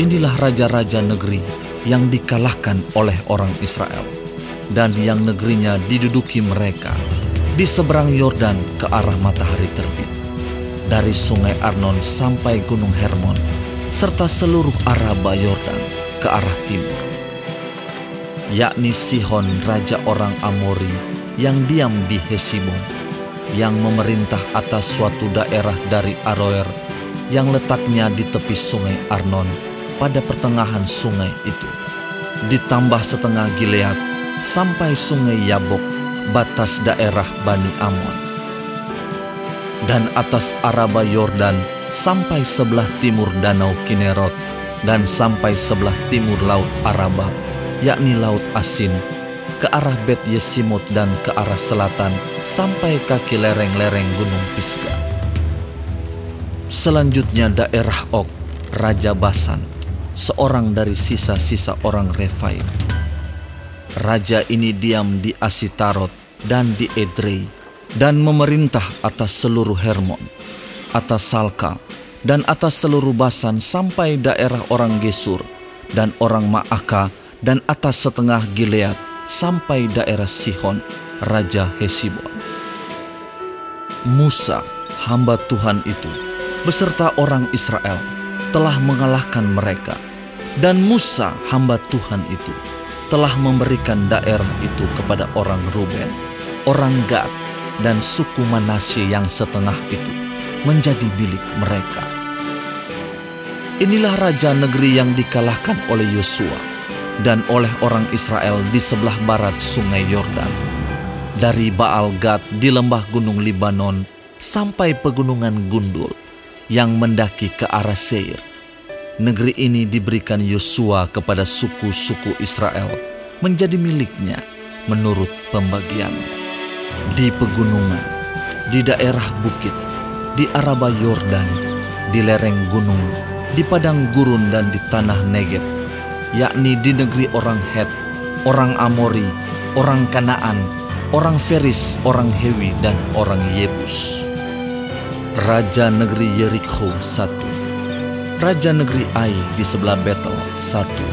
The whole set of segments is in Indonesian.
Inilah raja-raja negeri yang dikalahkan oleh orang Israel, dan yang negerinya diduduki mereka di seberang Yordan ke arah matahari terbit, dari sungai Arnon sampai gunung Hermon, serta seluruh Araba Yordan ke arah timur, yakni Sihon raja orang Amori yang diam di Hesibon, yang memerintah atas suatu daerah dari Aroer yang letaknya di tepi sungai Arnon pada pertengahan sungai itu. Ditambah setengah Gilead sampai sungai Yabok, batas daerah Bani Amon. Dan atas Araba Yordan sampai sebelah timur Danau Kinerot dan sampai sebelah timur Laut Araba, yakni Laut Asin, ke arah Bet Yesimut dan ke arah selatan sampai kaki lereng-lereng Gunung Pisgah. Selanjutnya daerah Ok, Raja Basan, seorang dari sisa-sisa orang Refaim. Raja ini diam di Asitarot dan di Edrei dan memerintah atas seluruh Hermon, atas Salka, dan atas seluruh Basan sampai daerah orang Gesur dan orang Maaka dan atas setengah Gilead sampai daerah Sihon, Raja Hesibon. Musa, hamba Tuhan itu, beserta orang Israel, telah mengalahkan mereka. Dan Musa, hamba Tuhan itu, telah memberikan daerah itu kepada orang Ruben, orang Gad, dan suku Manasye yang setengah itu menjadi milik mereka. Inilah raja negeri yang dikalahkan oleh Yosua dan oleh orang Israel di sebelah barat sungai Yordan. Dari Baal Gad di lembah gunung Libanon sampai pegunungan Gundul yang mendaki ke arah Seir negeri ini diberikan Yosua kepada suku-suku Israel menjadi miliknya menurut pembagian. Di pegunungan, di daerah bukit, di Araba Yordan, di lereng gunung, di padang gurun dan di tanah Negeb, yakni di negeri orang Het, orang Amori, orang Kanaan, orang Feris, orang Hewi, dan orang Yebus. Raja negeri Yerikho satu Raja negeri Ai di sebelah Betel satu,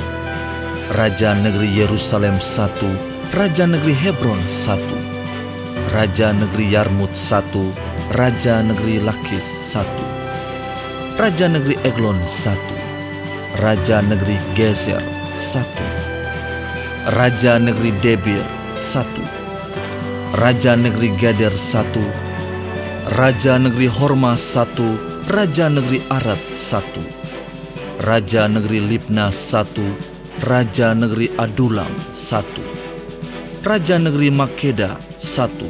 Raja negeri Yerusalem satu, Raja negeri Hebron satu, Raja negeri Yarmut satu, Raja negeri Lakis satu, Raja negeri Eglon satu, Raja negeri Gezer satu, Raja negeri Debir satu, Raja negeri Gader satu, Raja negeri Horma satu, Raja negeri Arad satu, Raja Negeri Libna satu, Raja Negeri Adulam satu, Raja Negeri Makeda satu,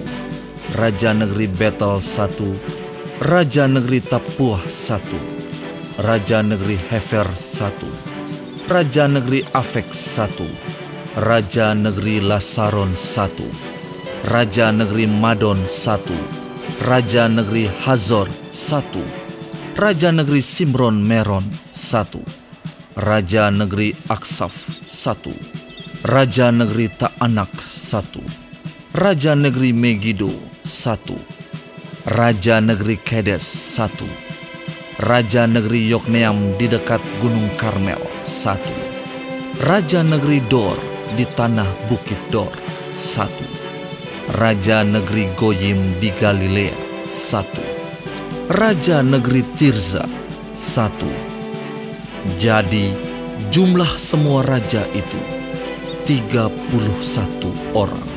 Raja Negeri Betel satu, Raja Negeri Tapuah satu, Raja Negeri Hefer satu, Raja Negeri Afek satu, Raja Negeri Lasaron satu, Raja Negeri Madon satu, Raja Negeri Hazor satu, Raja Negeri Simron Meron satu, Raja Negeri Aksaf satu, Raja Negeri Ta'anak satu, Raja Negeri Megido satu, Raja Negeri Kedes satu, Raja Negeri Yokneam di dekat Gunung Karmel satu, Raja Negeri Dor di tanah Bukit Dor satu, Raja Negeri Goyim di Galilea satu, Raja Negeri Tirza satu, jadi jumlah semua raja itu 31 orang.